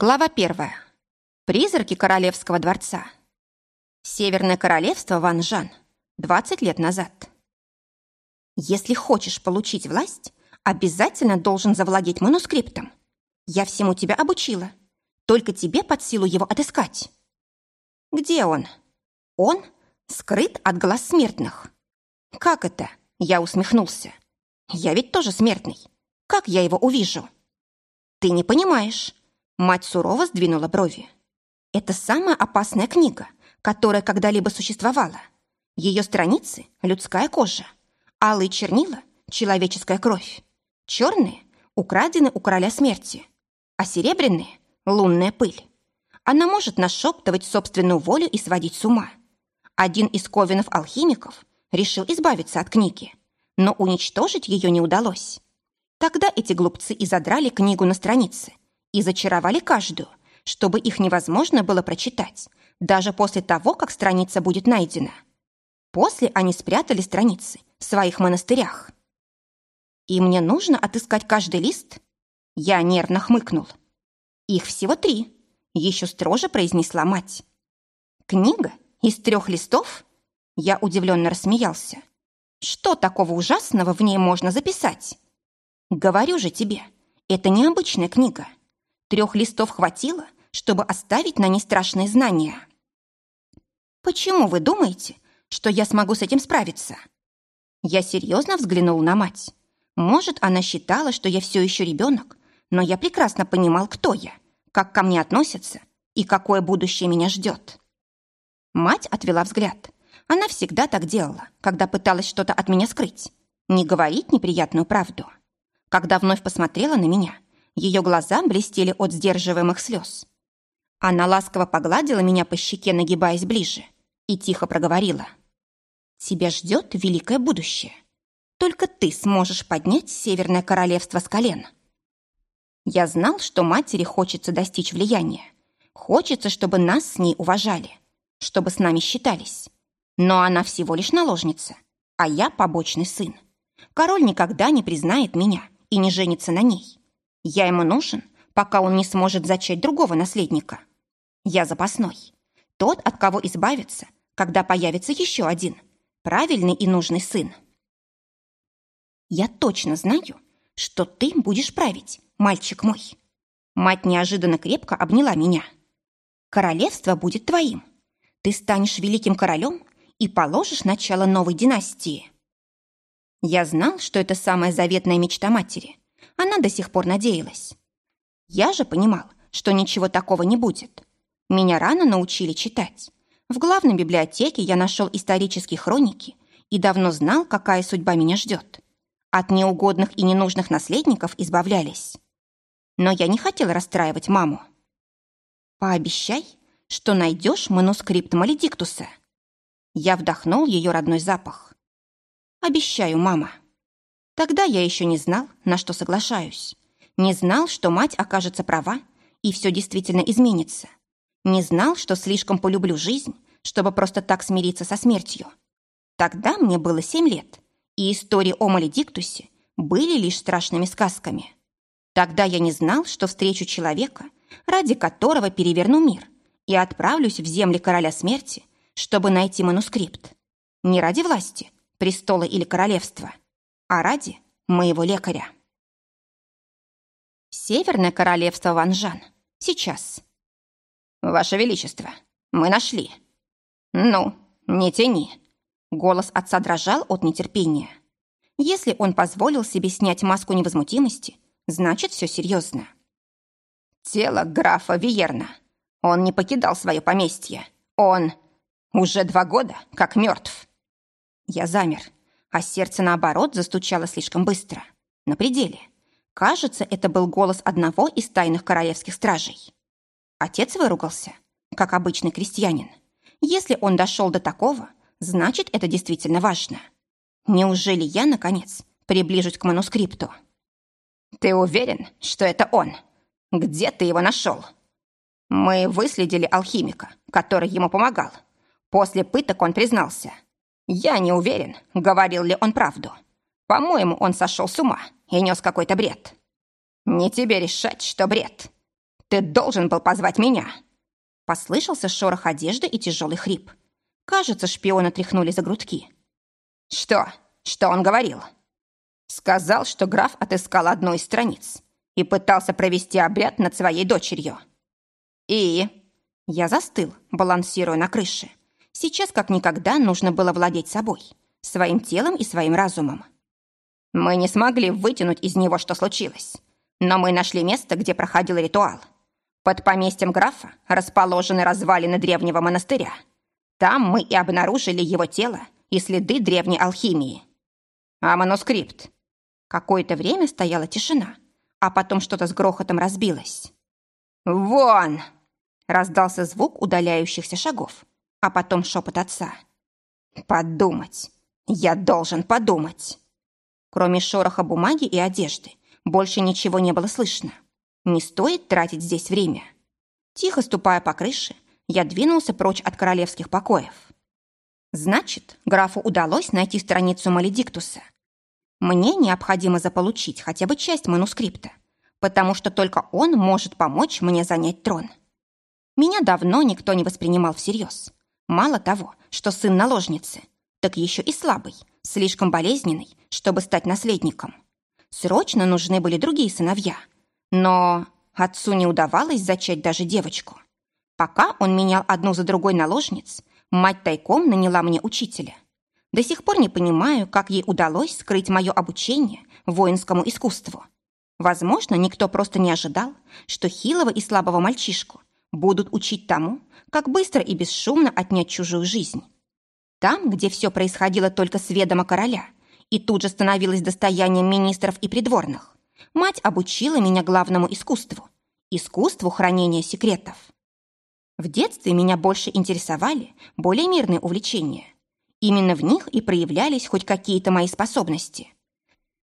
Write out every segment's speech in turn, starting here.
Глава первая. Призраки королевского дворца. Северное королевство Ван Жан. 20 лет назад. Если хочешь получить власть, обязательно должен завладеть манускриптом. Я всему тебя обучила. Только тебе под силу его отыскать. Где он? Он скрыт от глаз смертных. Как это? Я усмехнулся. Я ведь тоже смертный. Как я его увижу? Ты не понимаешь. Мать сурово сдвинула брови. Это самая опасная книга, которая когда-либо существовала. Ее страницы — людская кожа, алые чернила — человеческая кровь, черные — украдены у короля смерти, а серебряные — лунная пыль. Она может нашептывать собственную волю и сводить с ума. Один из ковенов-алхимиков решил избавиться от книги, но уничтожить ее не удалось. Тогда эти глупцы и задрали книгу на страницы и зачаровали каждую, чтобы их невозможно было прочитать, даже после того, как страница будет найдена. После они спрятали страницы в своих монастырях. И мне нужно отыскать каждый лист? Я нервно хмыкнул. Их всего три, еще строже произнесла мать. Книга из трех листов? Я удивленно рассмеялся. Что такого ужасного в ней можно записать? Говорю же тебе, это необычная книга. Трех листов хватило, чтобы оставить на ней страшные знания. Почему вы думаете, что я смогу с этим справиться? Я серьезно взглянул на мать. Может, она считала, что я все еще ребенок, но я прекрасно понимал, кто я, как ко мне относятся и какое будущее меня ждет. Мать отвела взгляд. Она всегда так делала, когда пыталась что-то от меня скрыть, не говорить неприятную правду. Когда вновь посмотрела на меня, ее глаза блестели от сдерживаемых слез. Она ласково погладила меня по щеке, нагибаясь ближе, и тихо проговорила. «Тебя ждет великое будущее. Только ты сможешь поднять Северное Королевство с колен». Я знал, что матери хочется достичь влияния. Хочется, чтобы нас с ней уважали, чтобы с нами считались. Но она всего лишь наложница, а я побочный сын. Король никогда не признает меня и не женится на ней. Я ему нужен, пока он не сможет зачать другого наследника. Я запасной. Тот, от кого избавиться, когда появится еще один, правильный и нужный сын. Я точно знаю, что ты будешь править, мальчик мой. Мать неожиданно крепко обняла меня. Королевство будет твоим. Ты станешь великим королем и положишь начало новой династии. Я знал, что это самая заветная мечта матери — она до сих пор надеялась. Я же понимал, что ничего такого не будет. Меня рано научили читать. В главной библиотеке я нашел исторические хроники и давно знал, какая судьба меня ждет. От неугодных и ненужных наследников избавлялись. Но я не хотел расстраивать маму. «Пообещай, что найдешь манускрипт Маледиктуса». Я вдохнул ее родной запах. «Обещаю, мама». Тогда я еще не знал, на что соглашаюсь. Не знал, что мать окажется права, и все действительно изменится. Не знал, что слишком полюблю жизнь, чтобы просто так смириться со смертью. Тогда мне было семь лет, и истории о Маледиктусе были лишь страшными сказками. Тогда я не знал, что встречу человека, ради которого переверну мир, и отправлюсь в земли короля смерти, чтобы найти манускрипт. Не ради власти, престола или королевства – а ради моего лекаря. Северное королевство Ванжан. Сейчас. Ваше Величество, мы нашли. Ну, не тяни. Голос отца дрожал от нетерпения. Если он позволил себе снять маску невозмутимости, значит, все серьезно. Тело графа Виерна. Он не покидал свое поместье. Он уже два года как мертв. Я замер а сердце, наоборот, застучало слишком быстро. На пределе. Кажется, это был голос одного из тайных королевских стражей. Отец выругался, как обычный крестьянин. Если он дошел до такого, значит, это действительно важно. Неужели я, наконец, приближусь к манускрипту? «Ты уверен, что это он? Где ты его нашел?» «Мы выследили алхимика, который ему помогал. После пыток он признался – я не уверен, говорил ли он правду. По-моему, он сошел с ума и нес какой-то бред. Не тебе решать, что бред. Ты должен был позвать меня!» Послышался шорох одежды и тяжелый хрип. Кажется, шпиона тряхнули за грудки. «Что? Что он говорил?» Сказал, что граф отыскал одну из страниц и пытался провести обряд над своей дочерью. И я застыл, балансируя на крыше. Сейчас как никогда нужно было владеть собой, своим телом и своим разумом. Мы не смогли вытянуть из него, что случилось. Но мы нашли место, где проходил ритуал. Под поместьем графа расположены развалины древнего монастыря. Там мы и обнаружили его тело и следы древней алхимии. А манускрипт? Какое-то время стояла тишина, а потом что-то с грохотом разбилось. «Вон!» — раздался звук удаляющихся шагов, а потом шепот отца. «Подумать! Я должен подумать!» Кроме шороха бумаги и одежды, больше ничего не было слышно. Не стоит тратить здесь время. Тихо ступая по крыше, я двинулся прочь от королевских покоев. Значит, графу удалось найти страницу Маледиктуса. Мне необходимо заполучить хотя бы часть манускрипта, потому что только он может помочь мне занять трон. Меня давно никто не воспринимал всерьез. Мало того, что сын наложницы, так еще и слабый, слишком болезненный, чтобы стать наследником. Срочно нужны были другие сыновья. Но отцу не удавалось зачать даже девочку. Пока он менял одну за другой наложниц, мать тайком наняла мне учителя. До сих пор не понимаю, как ей удалось скрыть мое обучение воинскому искусству. Возможно, никто просто не ожидал, что хилого и слабого мальчишку будут учить тому, как быстро и бесшумно отнять чужую жизнь. Там, где все происходило только с ведома короля и тут же становилось достоянием министров и придворных, мать обучила меня главному искусству – искусству хранения секретов. В детстве меня больше интересовали более мирные увлечения. Именно в них и проявлялись хоть какие-то мои способности.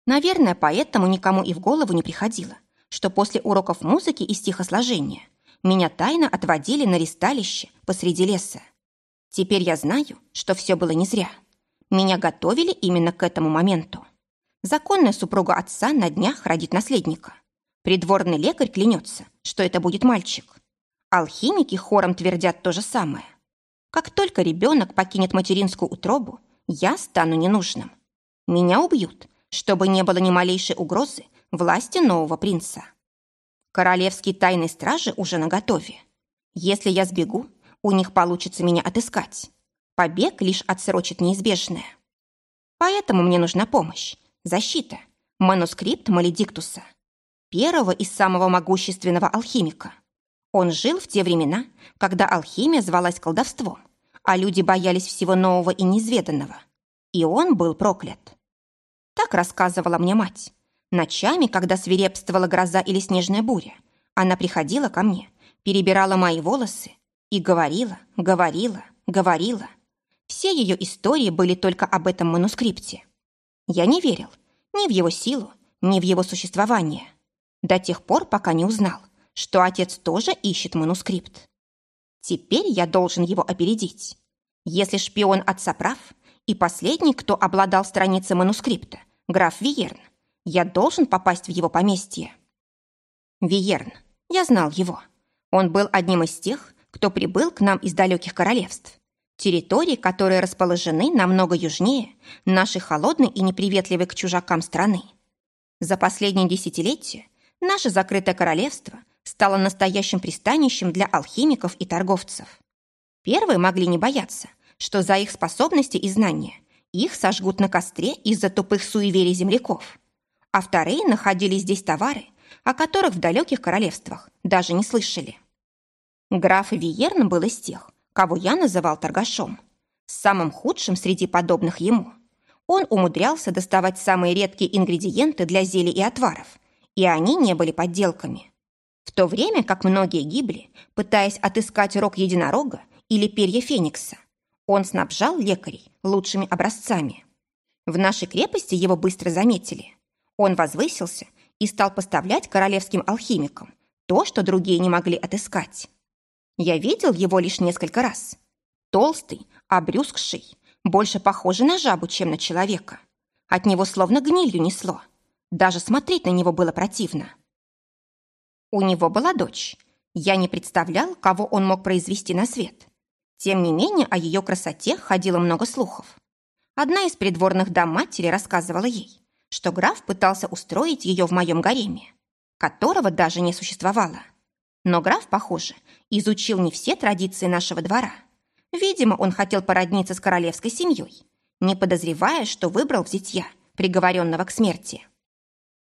Наверное, поэтому никому и в голову не приходило, что после уроков музыки и стихосложения меня тайно отводили на ристалище посреди леса. Теперь я знаю, что все было не зря. Меня готовили именно к этому моменту. Законная супруга отца на днях родит наследника. Придворный лекарь клянется, что это будет мальчик. Алхимики хором твердят то же самое. Как только ребенок покинет материнскую утробу, я стану ненужным. Меня убьют, чтобы не было ни малейшей угрозы власти нового принца. Королевские тайные стражи уже наготове. Если я сбегу, у них получится меня отыскать. Побег лишь отсрочит неизбежное. Поэтому мне нужна помощь, защита, манускрипт Маледиктуса, первого и самого могущественного алхимика. Он жил в те времена, когда алхимия звалась колдовством, а люди боялись всего нового и неизведанного. И он был проклят. Так рассказывала мне мать. Ночами, когда свирепствовала гроза или снежная буря, она приходила ко мне, перебирала мои волосы и говорила, говорила, говорила. Все ее истории были только об этом манускрипте. Я не верил ни в его силу, ни в его существование. До тех пор, пока не узнал, что отец тоже ищет манускрипт. Теперь я должен его опередить. Если шпион отца прав, и последний, кто обладал страницей манускрипта, граф Виерн, я должен попасть в его поместье. Виерн. Я знал его. Он был одним из тех, кто прибыл к нам из далеких королевств. Территории, которые расположены намного южнее нашей холодной и неприветливой к чужакам страны. За последние десятилетия наше закрытое королевство стало настоящим пристанищем для алхимиков и торговцев. Первые могли не бояться, что за их способности и знания их сожгут на костре из-за тупых суеверий земляков а вторые находили здесь товары, о которых в далеких королевствах даже не слышали. Граф Виерн был из тех, кого я называл торгашом, самым худшим среди подобных ему. Он умудрялся доставать самые редкие ингредиенты для зелий и отваров, и они не были подделками. В то время как многие гибли, пытаясь отыскать рог единорога или перья феникса, он снабжал лекарей лучшими образцами. В нашей крепости его быстро заметили. Он возвысился и стал поставлять королевским алхимикам то, что другие не могли отыскать. Я видел его лишь несколько раз. Толстый, обрюзгший, больше похожий на жабу, чем на человека. От него словно гнилью несло. Даже смотреть на него было противно. У него была дочь. Я не представлял, кого он мог произвести на свет. Тем не менее, о ее красоте ходило много слухов. Одна из придворных дам матери рассказывала ей, что граф пытался устроить ее в моем гареме, которого даже не существовало. Но граф, похоже, изучил не все традиции нашего двора. Видимо, он хотел породниться с королевской семьей, не подозревая, что выбрал в зятья, приговоренного к смерти.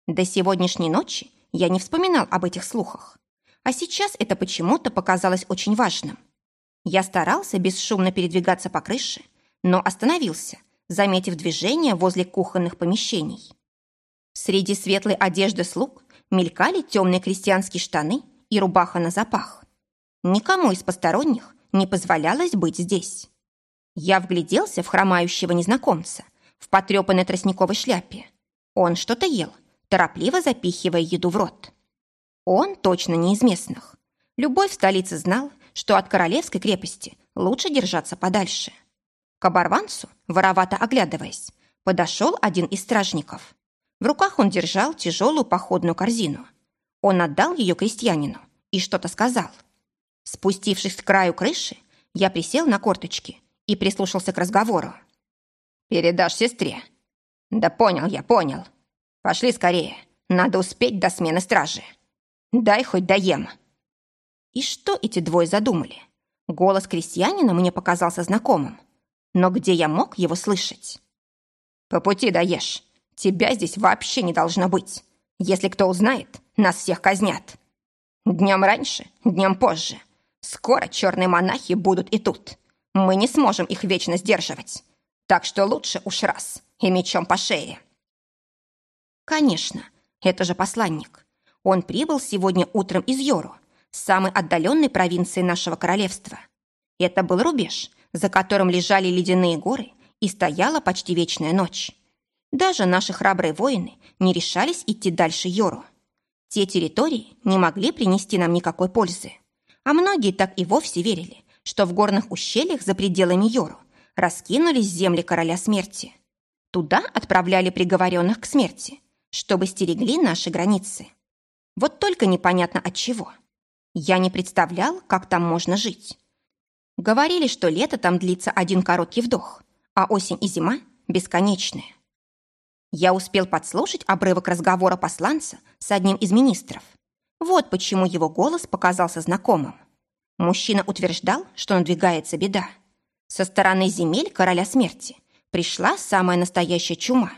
До сегодняшней ночи я не вспоминал об этих слухах. А сейчас это почему-то показалось очень важным. Я старался бесшумно передвигаться по крыше, но остановился, заметив движение возле кухонных помещений. Среди светлой одежды слуг мелькали темные крестьянские штаны и рубаха на запах. Никому из посторонних не позволялось быть здесь. Я вгляделся в хромающего незнакомца в потрепанной тростниковой шляпе. Он что-то ел, торопливо запихивая еду в рот. Он точно не из местных. Любой в столице знал, что от королевской крепости лучше держаться подальше. К оборванцу, воровато оглядываясь, подошел один из стражников. В руках он держал тяжелую походную корзину. Он отдал ее крестьянину и что-то сказал. Спустившись к краю крыши, я присел на корточки и прислушался к разговору. «Передашь сестре?» «Да понял я, понял. Пошли скорее, надо успеть до смены стражи». Дай хоть доем». И что эти двое задумали? Голос крестьянина мне показался знакомым. Но где я мог его слышать? «По пути доешь. Тебя здесь вообще не должно быть. Если кто узнает, нас всех казнят. Днем раньше, днем позже. Скоро черные монахи будут и тут. Мы не сможем их вечно сдерживать. Так что лучше уж раз и мечом по шее». Конечно, это же посланник. Он прибыл сегодня утром из Йору, самой отдаленной провинции нашего королевства. Это был рубеж, за которым лежали ледяные горы и стояла почти вечная ночь. Даже наши храбрые воины не решались идти дальше Йору. Те территории не могли принести нам никакой пользы. А многие так и вовсе верили, что в горных ущельях за пределами Йору раскинулись земли короля смерти. Туда отправляли приговоренных к смерти, чтобы стерегли наши границы. Вот только непонятно от чего. Я не представлял, как там можно жить. Говорили, что лето там длится один короткий вдох, а осень и зима – бесконечные. Я успел подслушать обрывок разговора посланца с одним из министров. Вот почему его голос показался знакомым. Мужчина утверждал, что надвигается беда. Со стороны земель короля смерти пришла самая настоящая чума.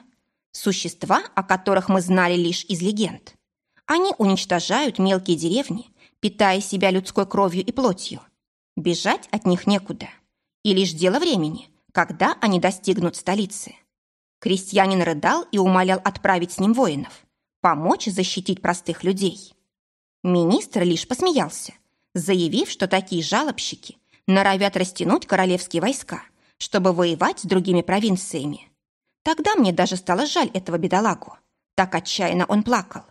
Существа, о которых мы знали лишь из легенд. Они уничтожают мелкие деревни, питая себя людской кровью и плотью. Бежать от них некуда. И лишь дело времени, когда они достигнут столицы. Крестьянин рыдал и умолял отправить с ним воинов, помочь защитить простых людей. Министр лишь посмеялся, заявив, что такие жалобщики норовят растянуть королевские войска, чтобы воевать с другими провинциями. Тогда мне даже стало жаль этого бедолагу. Так отчаянно он плакал.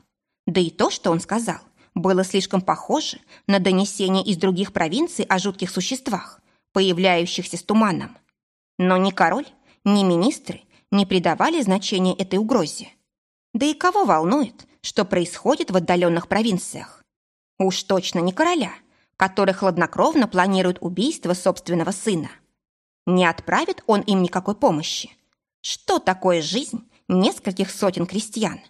Да и то, что он сказал, было слишком похоже на донесение из других провинций о жутких существах, появляющихся с туманом. Но ни король, ни министры не придавали значения этой угрозе. Да и кого волнует, что происходит в отдаленных провинциях? Уж точно не короля, который хладнокровно планирует убийство собственного сына. Не отправит он им никакой помощи. Что такое жизнь нескольких сотен крестьян?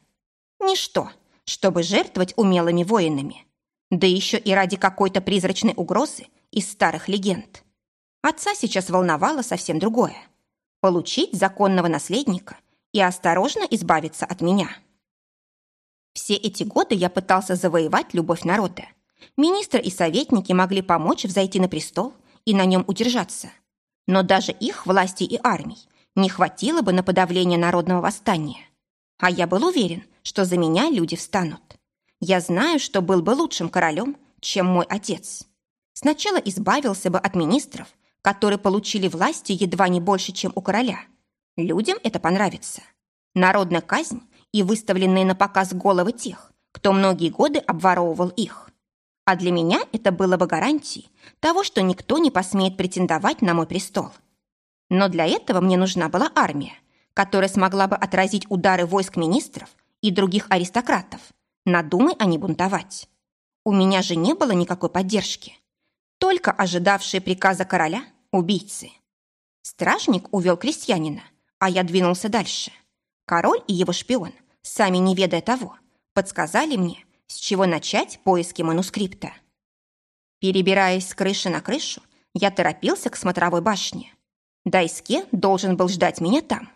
Ничто чтобы жертвовать умелыми воинами. Да еще и ради какой-то призрачной угрозы из старых легенд. Отца сейчас волновало совсем другое. Получить законного наследника и осторожно избавиться от меня. Все эти годы я пытался завоевать любовь народа. Министры и советники могли помочь взойти на престол и на нем удержаться. Но даже их власти и армий не хватило бы на подавление народного восстания. А я был уверен, что за меня люди встанут. Я знаю, что был бы лучшим королем, чем мой отец. Сначала избавился бы от министров, которые получили власти едва не больше, чем у короля. Людям это понравится. Народная казнь и выставленные на показ головы тех, кто многие годы обворовывал их. А для меня это было бы гарантией того, что никто не посмеет претендовать на мой престол. Но для этого мне нужна была армия, которая смогла бы отразить удары войск министров и других аристократов, надумай они бунтовать. У меня же не было никакой поддержки. Только ожидавшие приказа короля убийцы. Стражник увел крестьянина, а я двинулся дальше. Король и его шпион, сами не ведая того, подсказали мне, с чего начать поиски манускрипта. Перебираясь с крыши на крышу, я торопился к смотровой башне. Дайске должен был ждать меня там.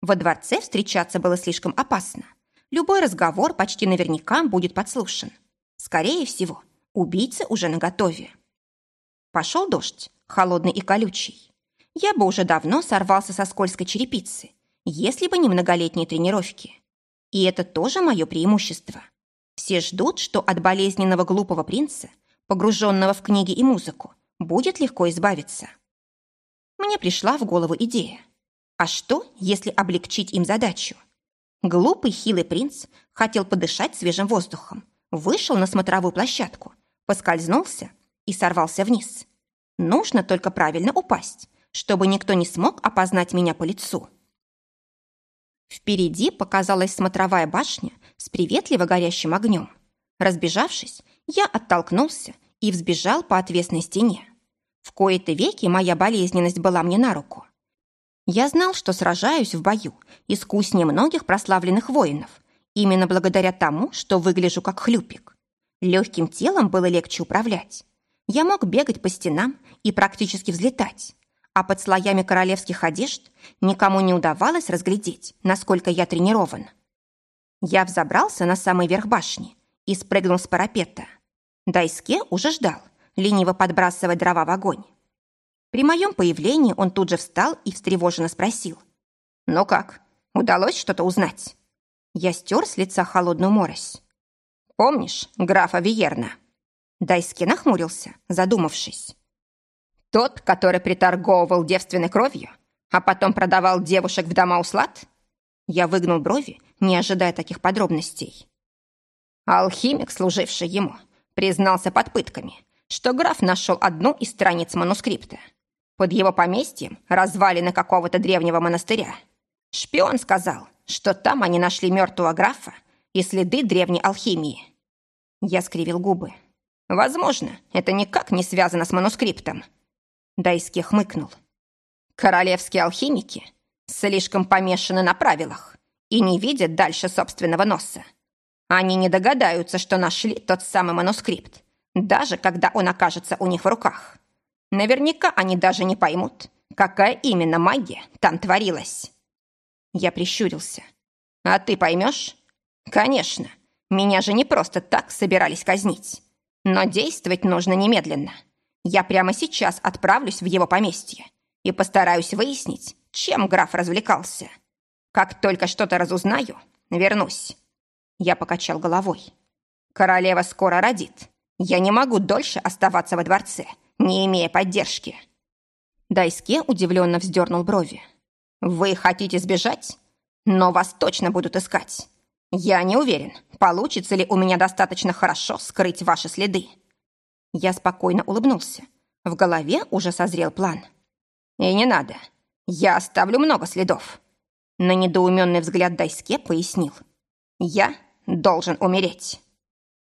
Во дворце встречаться было слишком опасно. Любой разговор почти наверняка будет подслушан. Скорее всего, убийца уже наготове. Пошел дождь, холодный и колючий. Я бы уже давно сорвался со скользкой черепицы, если бы не многолетние тренировки. И это тоже мое преимущество. Все ждут, что от болезненного глупого принца, погруженного в книги и музыку, будет легко избавиться. Мне пришла в голову идея. А что, если облегчить им задачу? Глупый хилый принц хотел подышать свежим воздухом, вышел на смотровую площадку, поскользнулся и сорвался вниз. Нужно только правильно упасть, чтобы никто не смог опознать меня по лицу. Впереди показалась смотровая башня с приветливо горящим огнем. Разбежавшись, я оттолкнулся и взбежал по отвесной стене. В кои-то веки моя болезненность была мне на руку. Я знал, что сражаюсь в бою искуснее многих прославленных воинов, именно благодаря тому, что выгляжу как хлюпик. Легким телом было легче управлять. Я мог бегать по стенам и практически взлетать, а под слоями королевских одежд никому не удавалось разглядеть, насколько я тренирован. Я взобрался на самый верх башни и спрыгнул с парапета. Дайске уже ждал, лениво подбрасывая дрова в огонь. При моем появлении он тут же встал и встревоженно спросил. «Ну как, удалось что-то узнать?» Я стер с лица холодную морось. «Помнишь графа Виерна?» Дайски нахмурился, задумавшись. «Тот, который приторговывал девственной кровью, а потом продавал девушек в дома услад?» Я выгнул брови, не ожидая таких подробностей. Алхимик, служивший ему, признался под пытками, что граф нашел одну из страниц манускрипта. Под его поместьем развалины какого-то древнего монастыря. Шпион сказал, что там они нашли мертвого графа и следы древней алхимии. Я скривил губы. Возможно, это никак не связано с манускриптом. Дайски хмыкнул. Королевские алхимики слишком помешаны на правилах и не видят дальше собственного носа. Они не догадаются, что нашли тот самый манускрипт, даже когда он окажется у них в руках. Наверняка они даже не поймут, какая именно магия там творилась. Я прищурился. А ты поймешь? Конечно. Меня же не просто так собирались казнить. Но действовать нужно немедленно. Я прямо сейчас отправлюсь в его поместье и постараюсь выяснить, чем граф развлекался. Как только что-то разузнаю, вернусь. Я покачал головой. Королева скоро родит. Я не могу дольше оставаться во дворце, не имея поддержки. Дайске удивленно вздернул брови. «Вы хотите сбежать? Но вас точно будут искать. Я не уверен, получится ли у меня достаточно хорошо скрыть ваши следы». Я спокойно улыбнулся. В голове уже созрел план. «И не надо. Я оставлю много следов». На недоуменный взгляд Дайске пояснил. «Я должен умереть».